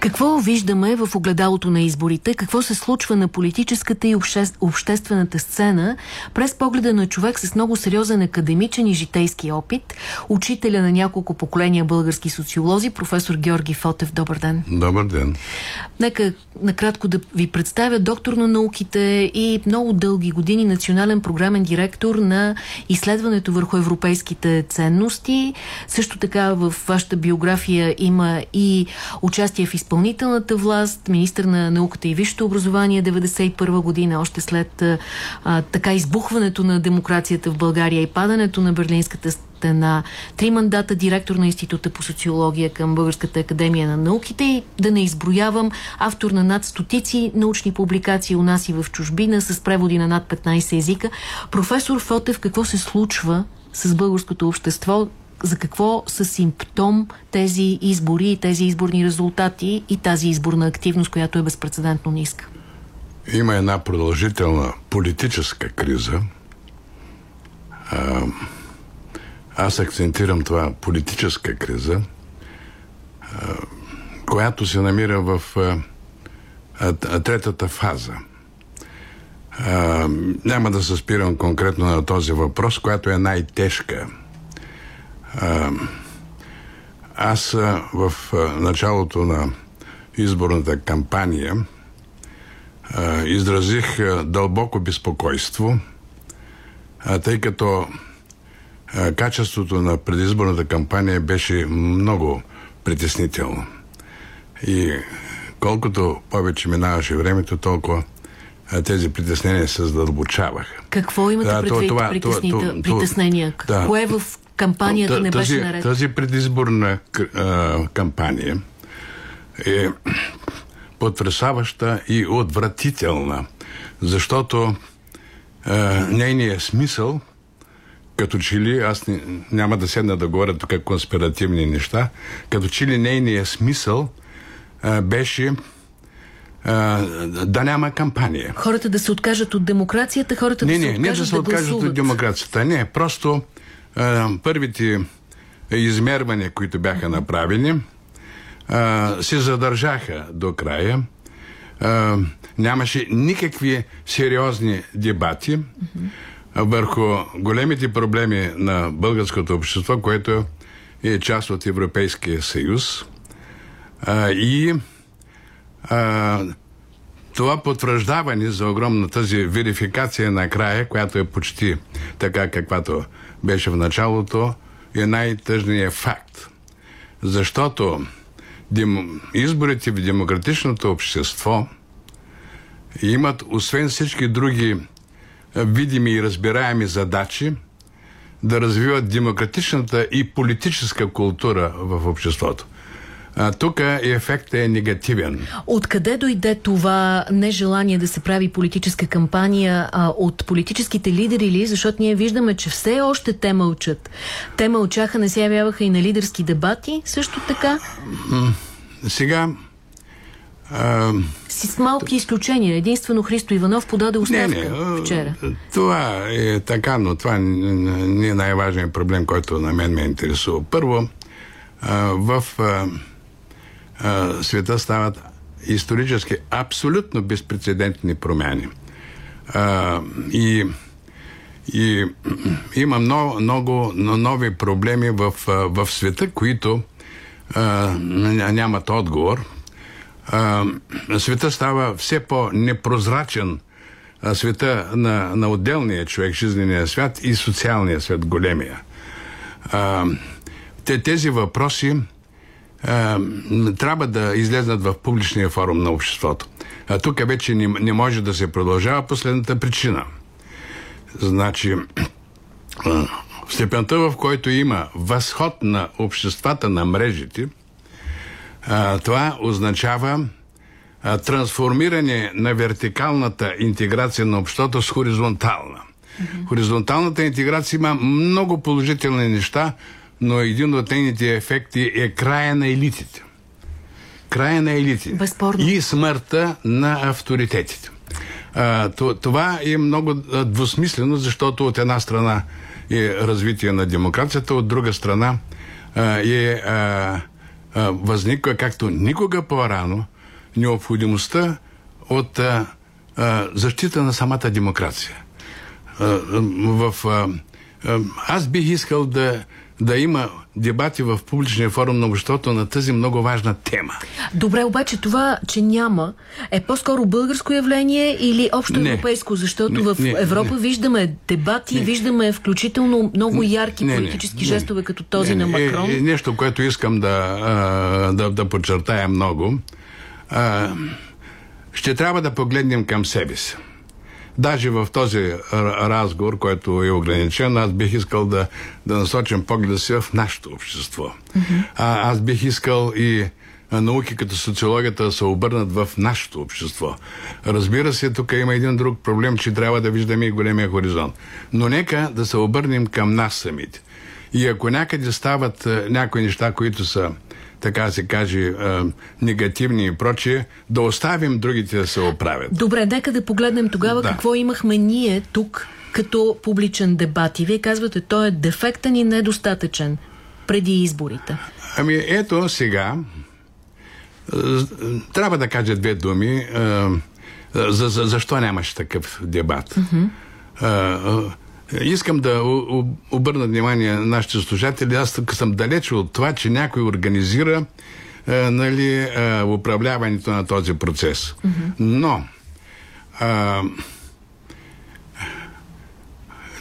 Какво виждаме в огледалото на изборите? Какво се случва на политическата и обще... обществената сцена през погледа на човек с много сериозен академичен и житейски опит, учителя на няколко поколения български социолози, професор Георги Фотев. Добър ден. Добър ден. Нека накратко да ви представя доктор на науките и много дълги години национален програмен директор на изследването върху европейските ценности. Също така в вашата биография има и участие в изпълнителната власт, министър на науката и висшето образование 1991 година, още след а, така избухването на демокрацията в България и падането на Берлинската стена, три мандата директор на Института по социология към Българската академия на науките и да не изброявам автор на над стотици научни публикации у нас и в чужбина с преводи на над 15 езика. Професор Фотев, какво се случва с българското общество за какво са симптом тези избори и тези изборни резултати и тази изборна активност, която е безпредседентно ниска? Има една продължителна политическа криза. Аз акцентирам това политическа криза, а, която се намира в третата фаза. Няма да се спирам конкретно на този въпрос, която е най-тежка – аз в началото на изборната кампания изразих дълбоко безпокойство, тъй като качеството на предизборната кампания беше много притеснително. И колкото повече минаваше времето, толкова тези притеснения се задълбочаваха. Какво имате предвид това, това, притеснения? Да, Кое в кампанията не беше наред. Тази предизборна а, кампания е потрясаваща и отвратителна, защото а, нейният смисъл като че ли, аз не, няма да седна да говоря тук конспиративни неща, като че ли нейният смисъл а, беше а, да няма кампания. Хората да се откажат от демокрацията, хората не, да се откажат не да се откажат да от демокрацията. Не, просто първите измервания, които бяха направени, се задържаха до края. Нямаше никакви сериозни дебати върху големите проблеми на българското общество, което е част от Европейския съюз. И това потвърждаване за огромна тази верификация на края, която е почти така каквато беше в началото, е най-тъжният факт. Защото дем... изборите в демократичното общество имат, освен всички други видими и разбираеми задачи, да развиват демократичната и политическа култура в обществото. Тук ефектът е негативен. Откъде дойде това нежелание да се прави политическа кампания а, от политическите лидери ли? Защото ние виждаме, че все още те мълчат. Те мълчаха, не се явяваха и на лидерски дебати, също така? Сега... А... С малки изключения. Единствено Христо Иванов подаде оставка не, не, вчера. Това е така, но това не е най-важният проблем, който на мен ме интересува. Първо, а, в... А, света стават исторически абсолютно безпредседентни промени. А, и, и има много, много нови проблеми в, в света, които а, нямат отговор. А, света става все по-непрозрачен. Света на, на отделния човек, жизнения свят и социалния свят, големия. А, те, тези въпроси трябва да излезнат в публичния форум на обществото. А тук вече не, не може да се продължава последната причина. Значи, в степента, в който има възход на обществата на мрежите, това означава трансформиране на вертикалната интеграция на обществото с хоризонтална. Mm-hmm. Хоризонталната интеграция има много положителни неща, но един от нейните ефекти е края на елитите. Края на елитите. Безспорно. И смъртта на авторитетите. А, това е много двусмислено, защото от една страна е развитие на демокрацията, от друга страна е а, а, възниква както никога по-рано необходимостта от а, а, защита на самата демокрация. А, в, а, аз бих искал да, да има дебати в публичния форум на обществото на тази много важна тема. Добре, обаче това, че няма, е по-скоро българско явление или общо европейско? Защото Не, в не, Европа не. виждаме дебати, Не. виждаме включително много ярки Не, политически не. жестове, като този Не, на не, Макрон. Е, е, нещо, което искам да, а, да, да подчертая много. А, ще трябва да погледнем към себе си. Даже в този разговор, който е ограничен, аз бих искал да, да насочим погледа си в нашето общество. Mm-hmm. А, аз бих искал и науки като социологията да се обърнат в нашето общество. Разбира се, тук има един друг проблем, че трябва да виждаме и големия хоризонт. Но нека да се обърнем към нас самите. И ако някъде стават а, някои неща, които са така се каже, а, негативни и прочие, да оставим другите да се оправят. Добре, нека да погледнем тогава Да. какво имахме ние тук като публичен дебат. И вие казвате, той е дефектен и недостатъчен преди изборите. Ами ето сега трябва да кажа две думи а, за, за, защо нямаше такъв дебат. А, Искам да обърна внимание на нашите слушатели. Аз съм далеч от това, че някой организира а, нали, а, управляването на този процес. Но а,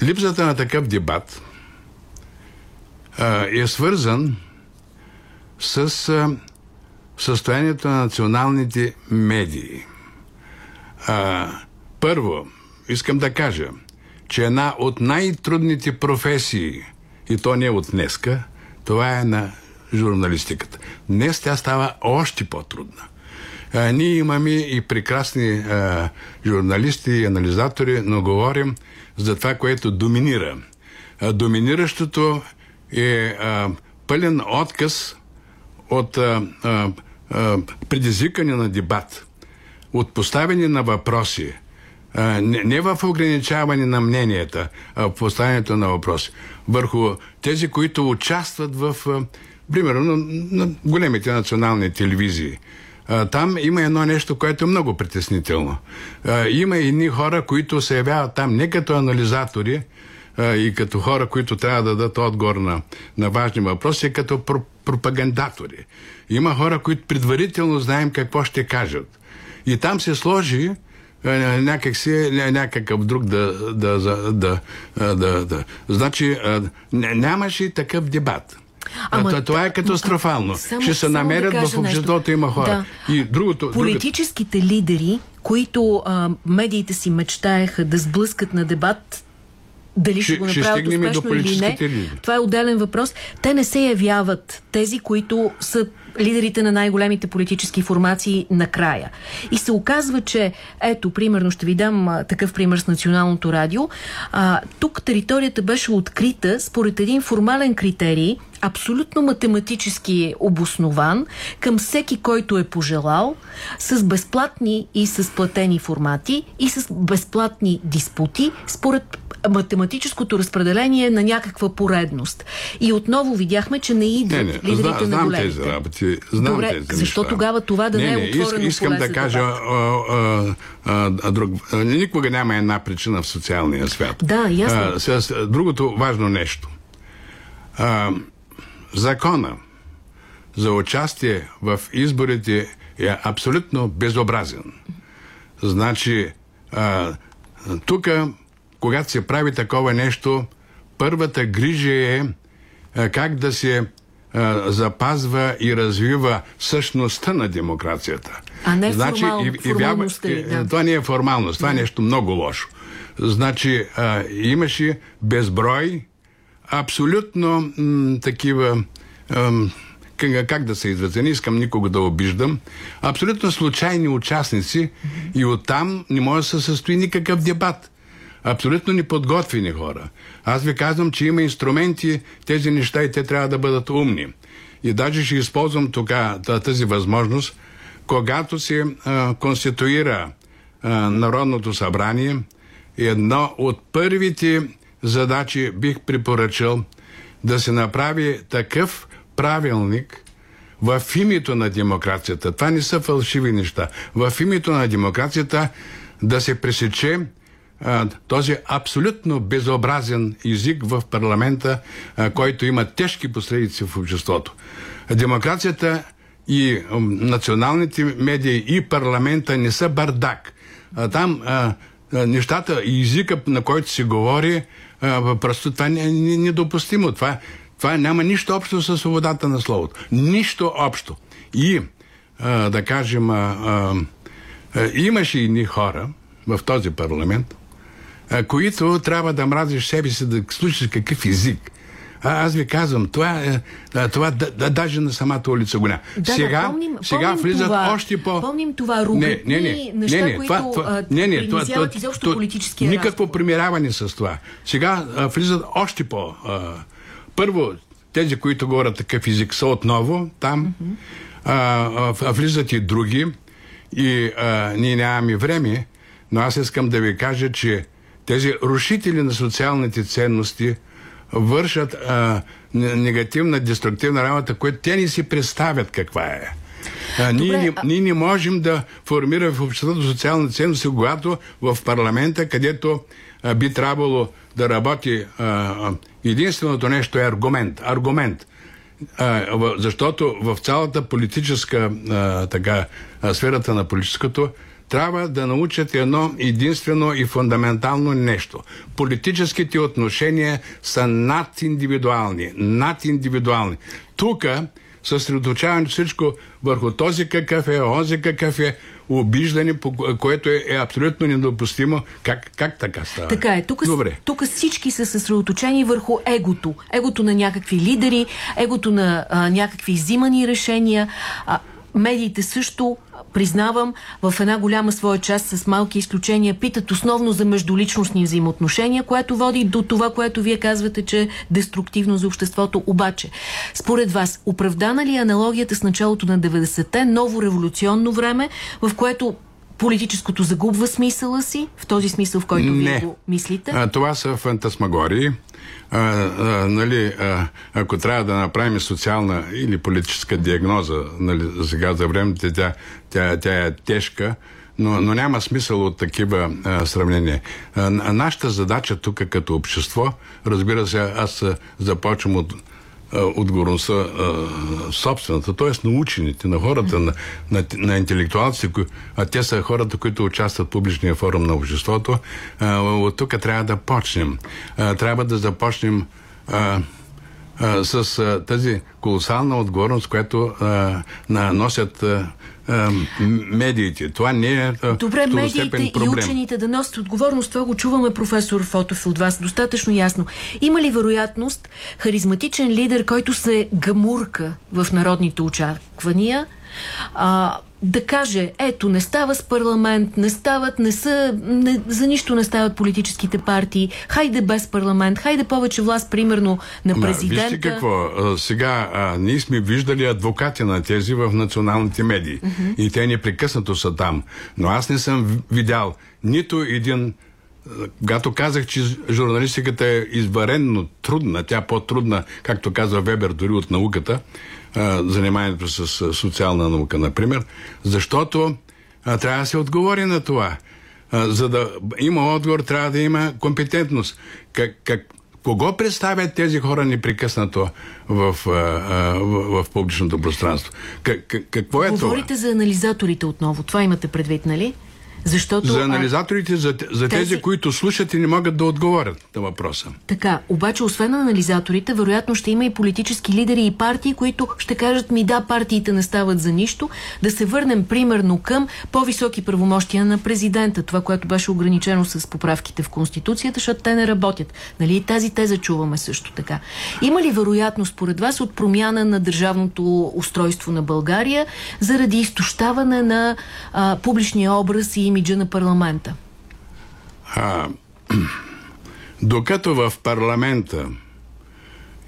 липсата на такъв дебат а, е свързан с а, състоянието на националните медии. А, първо, искам да кажа, че една от най-трудните професии, и то не от днеска, това е на журналистиката. Днес тя става още по-трудна. А, ние имаме и прекрасни а, журналисти и анализатори, но говорим за това, което доминира. А, доминиращото е а, пълен отказ от а, а, а, предизвикане на дебат, от поставяне на въпроси, не, в ограничаване на мненията, а в поставянето на въпроси, върху тези, които участват в, примерно, на, големите национални телевизии. Там има едно нещо, което е много притеснително. Има едни хора, които се явяват там не като анализатори, и като хора, които трябва да дадат отговор на, на важни въпроси, като про- пропагандатори. Има хора, които предварително знаем какво ще кажат. И там се сложи а, някак си ня- някакъв друг да, да, да, да, да, да, да. Значи нямаше такъв дебат. Ама Ама, това е та- катастрофално. само- Ще се да намерят кажа в обществото нещо. има хора. Да. И другото, другото Политическите лидери, които а, медиите си мечтаеха да сблъскат на дебат, дали ще, Ще- го ще направят до успешно или не, това е отделен въпрос. Те не се явяват тези, които са лидерите на най-големите политически формации накрая. И се оказва, че ето, примерно, ще ви дам а, такъв пример с Националното радио. А, тук територията беше открита според един формален критерий, абсолютно математически обоснован към всеки, който е пожелал, с безплатни и с платени формати и с безплатни диспути, според математическото разпределение на някаква поредност. И отново видяхме, че не идват Не, не, лидерите зна, на знам големите. тези работи. Знам Добре, тези защо неща. тогава това да не, е отворено иск, Искам да кажа, а, а, а, а, друг, никога няма една причина в социалния свят. Да, ясно. А, с- другото важно нещо. А, закона за участие в изборите е абсолютно безобразен. Значи, тук, когато се прави такова нещо, първата грижа е а, как да се запазва и развива същността на демокрацията. А не формал- формалността й, и- да. Това не е формалност, това е нещо много лошо. Значи, а, имаше безброй абсолютно м, такива ам, как, да се изразя, не искам никого да обиждам, абсолютно случайни участници и оттам не може да се състои никакъв дебат. Абсолютно неподготвени хора. Аз ви казвам, че има инструменти, тези неща и те трябва да бъдат умни. И даже ще използвам тук тази възможност, когато се а, конституира а, Народното събрание, едно от първите задачи бих препоръчал да се направи такъв правилник, в името на демокрацията, това не са фалшиви неща, в името на демокрацията да се пресече този абсолютно безобразен език в парламента, който има тежки последици в обществото. Демокрацията и националните медии и парламента не са бардак. Там нещата и езика, на който се говори, просто това не е недопустимо. Това, това няма нищо общо с свободата на словото. Нищо общо. И, да кажем, а, а, имаше и ни хора в този парламент, а, които трябва да мразиш себе си, да слушаш какъв език. А, аз ви казвам, това, е, това да, да, даже на самата улица го няма. Да, сега, да, помним, сега помним влизат това, още по... Помним това, рубрики, не, не, не, неща, не, не, които това, това, не, не, това, това, изобщо това, политическия Никакво разговор. примиряване с това. Сега а, влизат още по... А, първо, тези, които говорят такъв език, са отново там. Mm-hmm. А, а, влизат и други. И а, ние нямаме време, но аз искам да ви кажа, че тези рушители на социалните ценности вършат а, негативна, деструктивна работа, която те ни си представят каква е. А, Добре, ние, не, а... ние не можем да формираме в обществото социална ценност, когато в парламента, където а, би трябвало да работи а, единственото нещо е аргумент. Аргумент. А, защото в цялата политическа а, така, сферата на политическото трябва да научат едно единствено и фундаментално нещо. Политическите отношения са надиндивидуални. Надиндивидуални. Тук съсредоточаваме всичко върху този какъв е, онзи какъв е, обиждане, което е, е абсолютно недопустимо. Как, как така става? Така е. Тук, Добре. тук всички са съсредоточени върху егото. Егото на някакви лидери, егото на а, някакви взимани решения. А, медиите също признавам, в една голяма своя част с малки изключения питат основно за междуличностни взаимоотношения, което води до това, което вие казвате, че е деструктивно за обществото. Обаче, според вас, оправдана ли е аналогията с началото на 90-те, ново революционно време, в което политическото загубва смисъла си, в този смисъл, в който Не. вие го мислите? А, това са фантасмагории. А, а, нали, а, ако трябва да направим социална или политическа диагноза нали, сега за времето, тя, тя, тя е тежка, но, но няма смисъл от такива а, сравнения. А, нашата задача тук като общество, разбира се, аз започвам от отговорността собствената, т.е. на учените, на хората, на, на, на интелектуалците, а те са хората, които участват в публичния форум на обществото. От тук трябва да почнем. Трябва да започнем с тази колосална отговорност, която носят медиите. Това не е Добре, медиите проблем. и учените да носят отговорност, това го чуваме професор Фотов от вас достатъчно ясно. Има ли вероятност харизматичен лидер, който се гамурка в народните очаквания, а, да каже, ето, не става с парламент, не стават, не са, не, за нищо не стават политическите партии, хайде без парламент, хайде повече власт, примерно, на президента. вижте какво, сега а, ние сме виждали адвокати на тези в националните медии uh-huh. и те непрекъснато са там, но аз не съм видял нито един когато казах, че журналистиката е изваренно трудна, тя по-трудна, както казва Вебер, дори от науката, заниманието с социална наука, например, защото а, трябва да се отговори на това. А, за да има отговор, трябва да има компетентност. Как, как, кого представят тези хора непрекъснато в, а, в, в публичното пространство? Как, какво е Говорите това? Говорите за анализаторите отново. Това имате предвид, нали? Защото, за анализаторите, за, за тези, тези, които слушат и не могат да отговорят на въпроса. Така, обаче освен анализаторите, вероятно ще има и политически лидери и партии, които ще кажат ми да, партиите не стават за нищо, да се върнем примерно към по-високи правомощия на президента, това, което беше ограничено с поправките в Конституцията, защото те не работят. Нали? И тази теза чуваме също така. Има ли вероятност, според вас, от промяна на държавното устройство на България заради изтощаване на а, публичния образ и имиджа на парламента? А, докато в парламента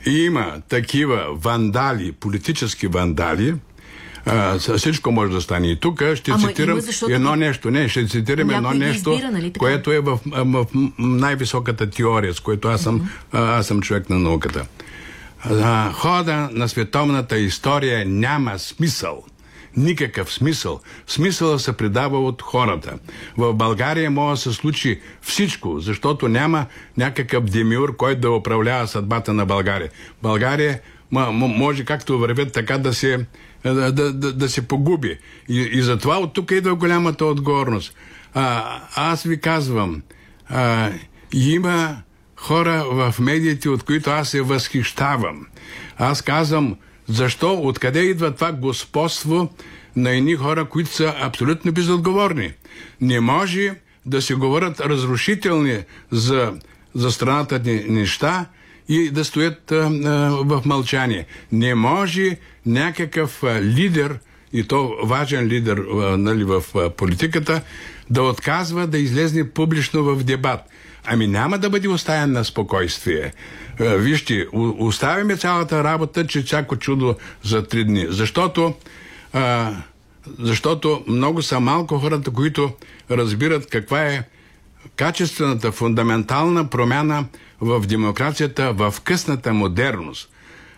има такива вандали, политически вандали, а, всичко може да стане. И тук ще Ама цитирам има, защото... едно нещо. Не, ще цитирам едно нещо, избира, нали, което е в, в най-високата теория, с което аз съм, mm-hmm. аз съм човек на науката. а, хода на световната история няма смисъл. Никакъв смисъл. Смисъла се придава от хората. В България може да се случи всичко, защото няма някакъв демиур, който да управлява съдбата на България. България може както вървят така да се, да, да, да се погуби. И, и затова от тук идва голямата отговорност. А, аз ви казвам, а, има хора в медиите, от които аз се възхищавам. Аз казвам, защо, откъде идва това господство на едни хора, които са абсолютно безотговорни. Не може да се говорят разрушителни за, за страната ни неща и да стоят а, а, в мълчание. Не може някакъв а, лидер, и то важен лидер нали, в политиката, да отказва да излезне публично в дебат. Ами няма да бъде оставен на спокойствие. Вижте, оставяме цялата работа, че всяко чудо за три дни. Защото, а, защото много са малко хората, които разбират каква е качествената, фундаментална промяна в демокрацията в късната модерност.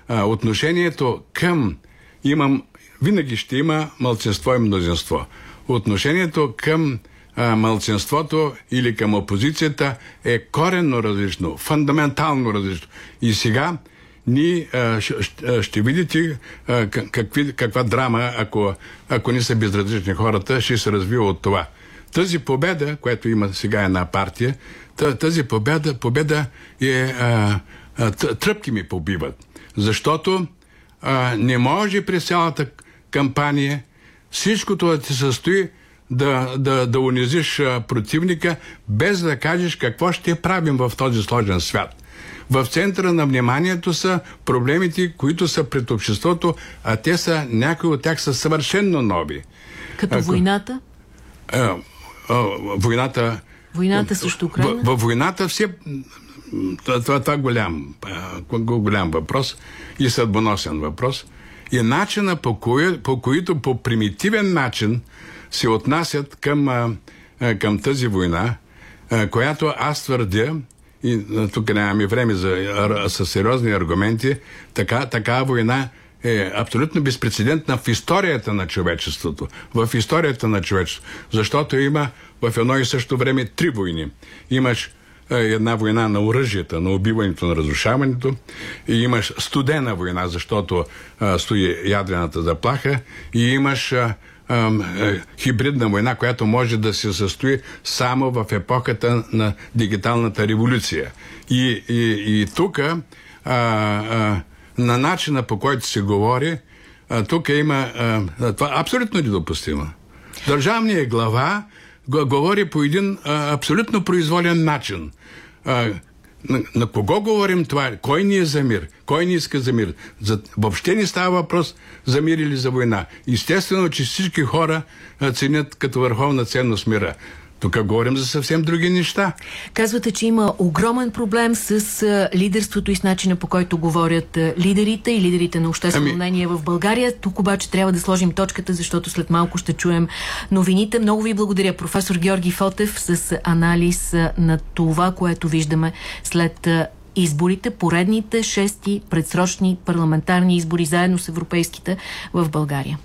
А, отношението към имам, винаги ще има мълцинство и мнозинство. Отношението към а, мълцинството или към опозицията е коренно различно, фундаментално различно. И сега ние ще, видите какви, каква драма, ако, ако не са безразлични хората, ще се развива от това. Тази победа, която има сега една партия, тази победа, победа е а, а, тръпки ми побиват. Защото а, не може през цялата кампания всичкото да ти състои да, да, да унизиш противника, без да кажеш какво ще правим в този сложен свят. В центъра на вниманието са проблемите, които са пред обществото, а те са, някои от тях са съвършенно нови. Като Ако, войната? А, а, войната... Войната също Украина? Във войната все... Това, това, това голям, голям въпрос и съдбоносен въпрос. И начина по, кое, по който по примитивен начин се отнасят към, а, към тази война, а, която аз твърдя, и тук нямаме време за, за сериозни аргументи, така, така война е абсолютно безпредседентна в историята на човечеството. В историята на човечеството. Защото има в едно и също време три войни. Имаш една война на оръжията, на убиването, на разрушаването. И имаш студена война, защото а, стои ядрената заплаха. И имаш а, е, хибридна война, която може да се състои само в епохата на дигиталната революция. И, и, и тук на начина по който се говори, тук има а, това абсолютно недопустимо. Държавният глава говори по един а, абсолютно произволен начин. А, на, на кого говорим това? Кой ни е за мир? Кой ни иска за мир? За, въобще не става въпрос за мир или за война. Естествено, че всички хора ценят като върховна ценност мира. Тук говорим за съвсем други неща. Казвате, че има огромен проблем с лидерството и с начина по който говорят лидерите и лидерите на обществено ами... мнение в България. Тук обаче трябва да сложим точката, защото след малко ще чуем новините. Много ви благодаря, професор Георги Фотев, с анализ на това, което виждаме след изборите, поредните шести предсрочни парламентарни избори, заедно с европейските в България.